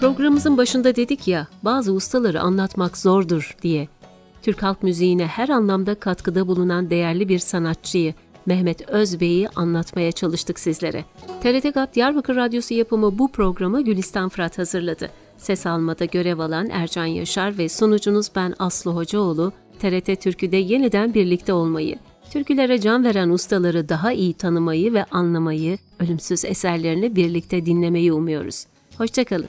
Programımızın başında dedik ya, bazı ustaları anlatmak zordur diye. Türk halk müziğine her anlamda katkıda bulunan değerli bir sanatçıyı, Mehmet Özbey'i anlatmaya çalıştık sizlere. TRT GAP Diyarbakır Radyosu yapımı bu programı Gülistan Fırat hazırladı. Ses almada görev alan Ercan Yaşar ve sunucunuz ben Aslı Hocaoğlu, TRT Türkü'de yeniden birlikte olmayı, türkülere can veren ustaları daha iyi tanımayı ve anlamayı, ölümsüz eserlerini birlikte dinlemeyi umuyoruz. Hoşçakalın.